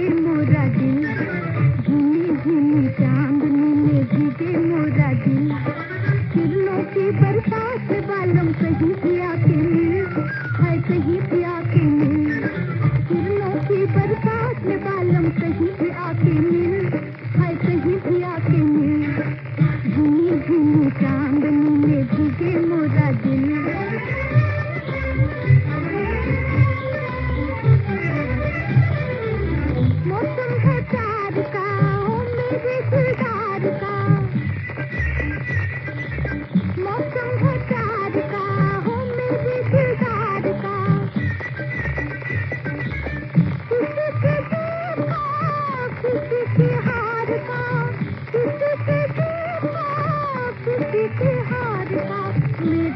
मोरा दिल झूमी झूमी चांदनी में मोरा दिल। किरणों की बरसात बालों कहीं किया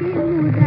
ayuda.